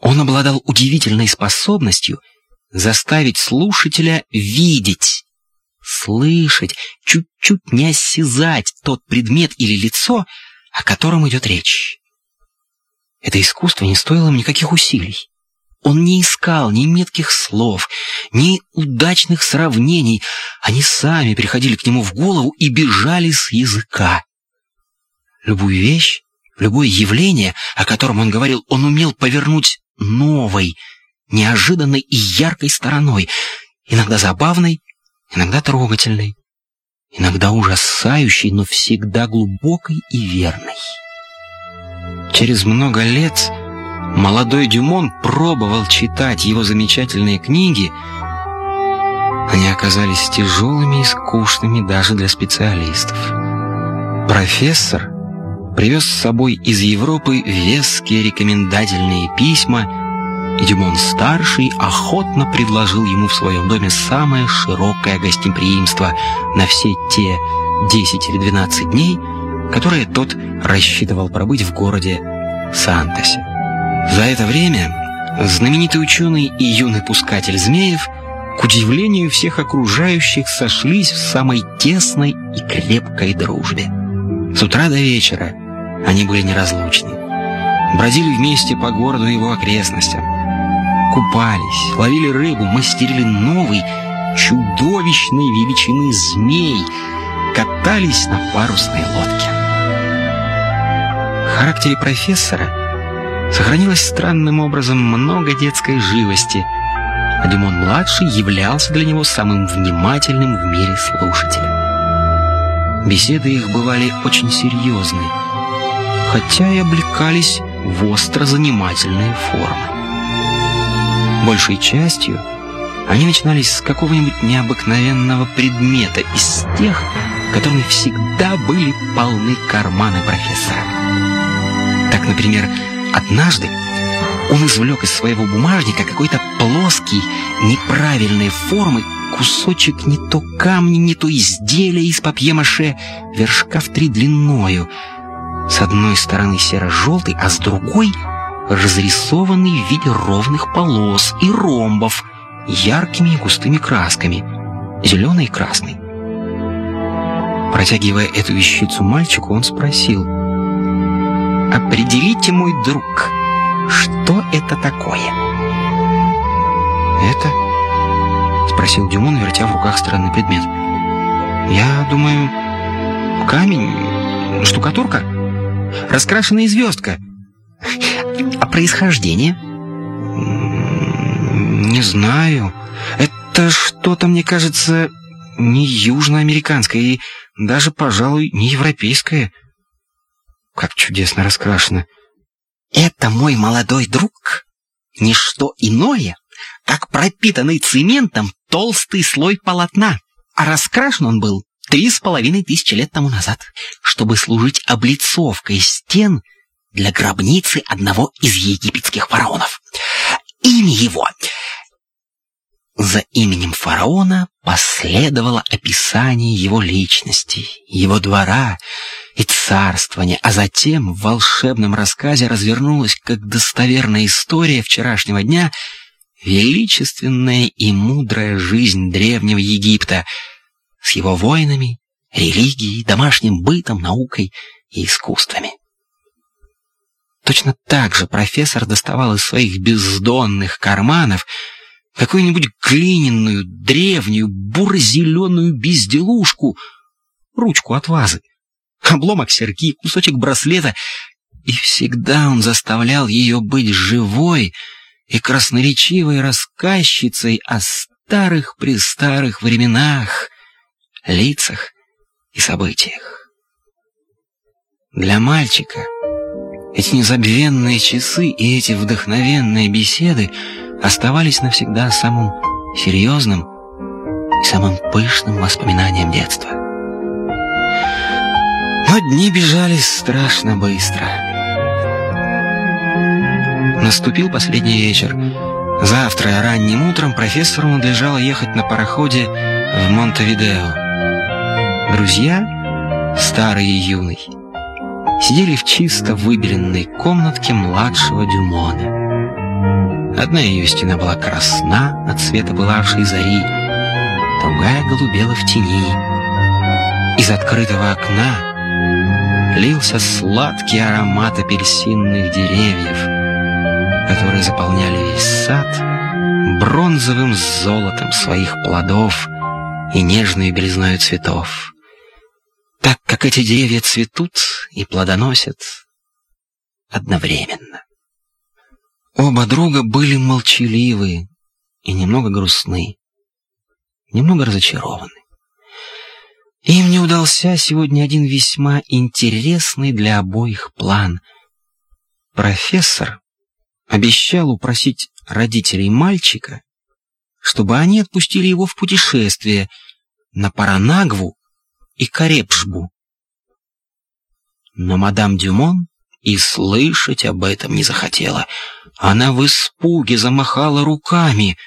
Он обладал удивительной способностью заставить слушателя видеть, слышать, чуть-чуть не осязать тот предмет или лицо, о котором идет речь. Это искусство не стоило никаких усилий. Он не искал ни метких слов, ни удачных сравнений. Они сами приходили к нему в голову и бежали с языка. Любую вещь, любое явление, о котором он говорил, он умел повернуть новой, неожиданной и яркой стороной, иногда забавной, иногда трогательной, иногда ужасающей, но всегда глубокой и верной. Через много лет молодой Дюмон пробовал читать его замечательные книги. Они оказались тяжелыми и скучными даже для специалистов. Профессор привез с собой из Европы веские рекомендательные письма, и Дюмон-старший охотно предложил ему в своем доме самое широкое гостеприимство на все те 10 или 12 дней, которые тот рассчитывал пробыть в городе Сантосе. За это время знаменитый ученый и юный пускатель Змеев к удивлению всех окружающих сошлись в самой тесной и крепкой дружбе. С утра до вечера они были неразлучны. Бродили вместе по городу и его окрестностям. Купались, ловили рыбу, мастерили новый, чудовищной величины змей, катались на парусной лодке. В характере профессора сохранилось странным образом много детской живости, а Дюмон-младший являлся для него самым внимательным в мире слушателем. Беседы их бывали очень серьезны, хотя и облекались в остро-занимательные формы. Большей частью они начинались с какого-нибудь необыкновенного предмета из тех, которыми всегда были полны карманы профессора. Так, например, однажды он извлек из своего бумажника какой-то плоский, неправильной формы кусочек не то камня, не то изделия из папье-маше, вершка в три длиною. С одной стороны серо-желтый, а с другой разрисованный в виде ровных полос и ромбов, яркими и густыми красками, зеленый и красный. Протягивая эту вещицу мальчику, он спросил, «Определите, мой друг, что это такое?» «Это?» Спросил Дюмон, вертя в руках странный предмет. «Я думаю, камень, штукатурка, раскрашенная звездка. А происхождение?» «Не знаю. Это что-то, мне кажется, не южноамериканское и даже, пожалуй, не европейское. Как чудесно раскрашено. Это мой молодой друг. Ничто иное, как пропитанный цементом толстый слой полотна, а раскрашен он был три с половиной тысячи лет тому назад, чтобы служить облицовкой стен для гробницы одного из египетских фараонов. Имя его... За именем фараона последовало описание его личности, его двора и царствования, а затем в волшебном рассказе развернулась как достоверная история вчерашнего дня — величественная и мудрая жизнь древнего Египта с его воинами, религией, домашним бытом, наукой и искусствами. Точно так же профессор доставал из своих бездонных карманов какую-нибудь глиняную, древнюю, буро-зеленую безделушку, ручку от вазы, обломок серьги, кусочек браслета, и всегда он заставлял ее быть живой, и красноречивой рассказчицей о старых-престарых временах, лицах и событиях. Для мальчика эти незабвенные часы и эти вдохновенные беседы оставались навсегда самым серьезным и самым пышным воспоминанием детства. Но дни бежали страшно быстро. Наступил последний вечер. Завтра ранним утром профессору надлежало ехать на пароходе в Монтевидео. Друзья, старый и юный, сидели в чисто выбеленной комнатке младшего Дюмона. Одна ее стена была красна от цвета пылавшей зари, другая голубела в тени. Из открытого окна лился сладкий аромат апельсинных деревьев, которые заполняли весь сад бронзовым золотом своих плодов и нежной белизною цветов. Так как эти деревья цветут и плодоносят одновременно. Оба друга были молчаливы и немного грустны, немного разочарованы. Им не удался сегодня один весьма интересный для обоих план. Профессор обещал упросить родителей мальчика, чтобы они отпустили его в путешествие на Паранагву и Карепшбу. Но мадам Дюмон и слышать об этом не захотела. Она в испуге замахала руками.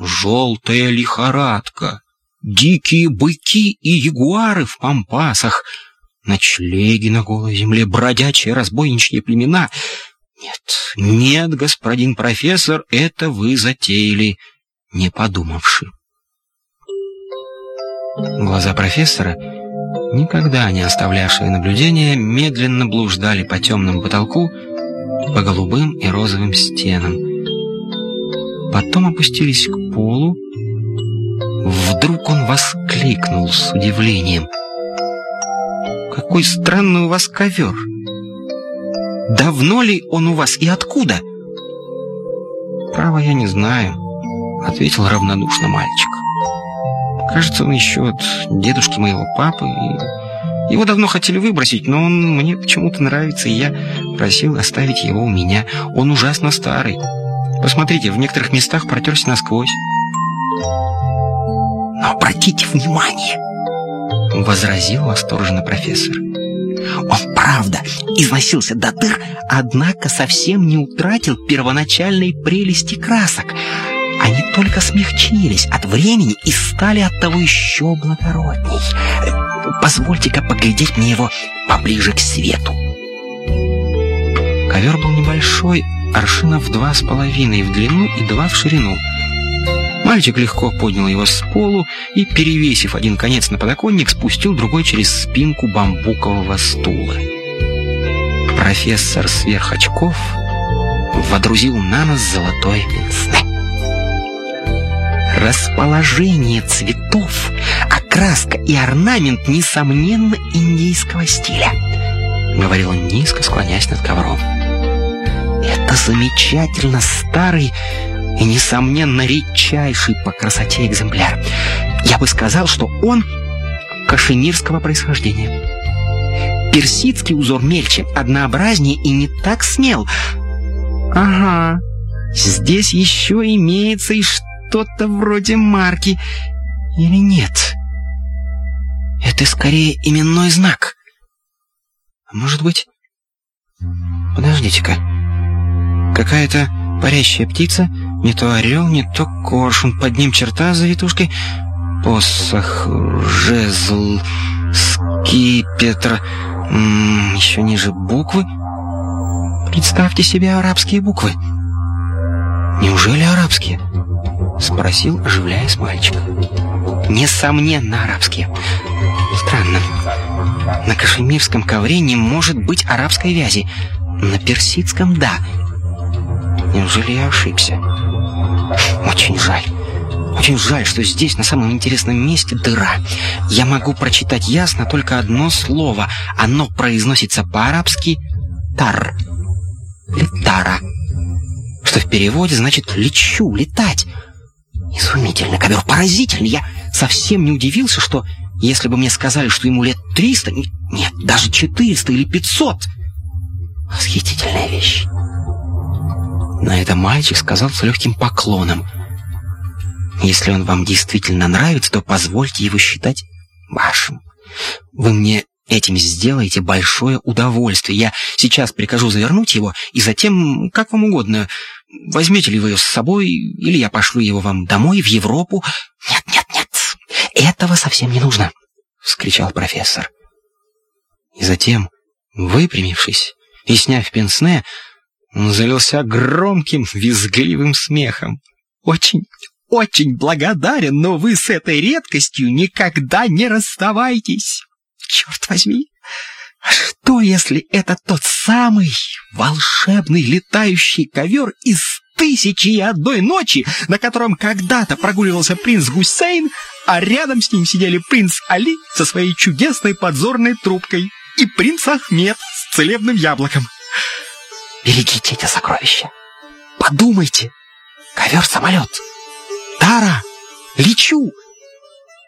Желтая лихорадка, дикие быки и ягуары в пампасах, ночлеги на голой земле, бродячие разбойничьи племена. Нет, нет, господин профессор, это вы затеяли, не подумавши. Глаза профессора никогда не оставлявшие наблюдения, медленно блуждали по темному потолку, по голубым и розовым стенам. Потом опустились к полу. Вдруг он воскликнул с удивлением. «Какой странный у вас ковер! Давно ли он у вас и откуда?» «Право, я не знаю», — ответил равнодушно мальчик. Кажется, он еще от дедушки моего папы. И его давно хотели выбросить, но он мне почему-то нравится, и я просил оставить его у меня. Он ужасно старый. Посмотрите, в некоторых местах протерся насквозь. Но обратите внимание, возразил восторженно профессор. Он, правда, износился до дыр, однако совсем не утратил первоначальной прелести красок — они только смягчились от времени и стали от того еще благородней. Позвольте-ка поглядеть мне его поближе к свету. Ковер был небольшой, аршинов два с половиной в длину и два в ширину. Мальчик легко поднял его с полу и, перевесив один конец на подоконник, спустил другой через спинку бамбукового стула. Профессор сверх очков водрузил на нос золотой пенсне. Расположение цветов, окраска и орнамент, несомненно, индийского стиля, говорил он низко, склоняясь над ковром. Это замечательно старый и, несомненно, редчайший по красоте экземпляр. Я бы сказал, что он кашемирского происхождения. Персидский узор мельче, однообразнее и не так смел. Ага, здесь еще имеется и что что-то вроде марки. Или нет? Это скорее именной знак. А может быть... Подождите-ка. Какая-то парящая птица, не то орел, не то коршун. Под ним черта с завитушкой. Посох, жезл, скипетр. М -м, еще ниже буквы. Представьте себе арабские буквы. Неужели арабские? Спросил, оживляясь мальчик. Несомненно, арабские. Странно. На кашемирском ковре не может быть арабской вязи. На персидском — да. Неужели я ошибся? Очень жаль. Очень жаль, что здесь, на самом интересном месте, дыра. Я могу прочитать ясно только одно слово. Оно произносится по-арабски «тар» или «тара», что в переводе значит «лечу», «летать». Изумительно, ковер поразительный. Я совсем не удивился, что если бы мне сказали, что ему лет триста, нет, даже четыреста или пятьсот. Восхитительная вещь. На это мальчик сказал с легким поклоном. Если он вам действительно нравится, то позвольте его считать вашим. Вы мне этим сделаете большое удовольствие. Я сейчас прикажу завернуть его, и затем, как вам угодно, Возьмете ли вы ее с собой, или я пошлю его вам домой, в Европу?» «Нет, нет, нет, этого совсем не нужно!» — вскричал профессор. И затем, выпрямившись и сняв пенсне, Он залился громким, визгливым смехом. «Очень, очень благодарен, но вы с этой редкостью никогда не расставайтесь. Черт возьми, что если это тот самый волшебный летающий ковер из тысячи и одной ночи, на котором когда-то прогуливался принц Гусейн, а рядом с ним сидели принц Али со своей чудесной подзорной трубкой и принц Ахмед с целебным яблоком. Берегите эти сокровища. Подумайте. Ковер-самолет. Тара, лечу.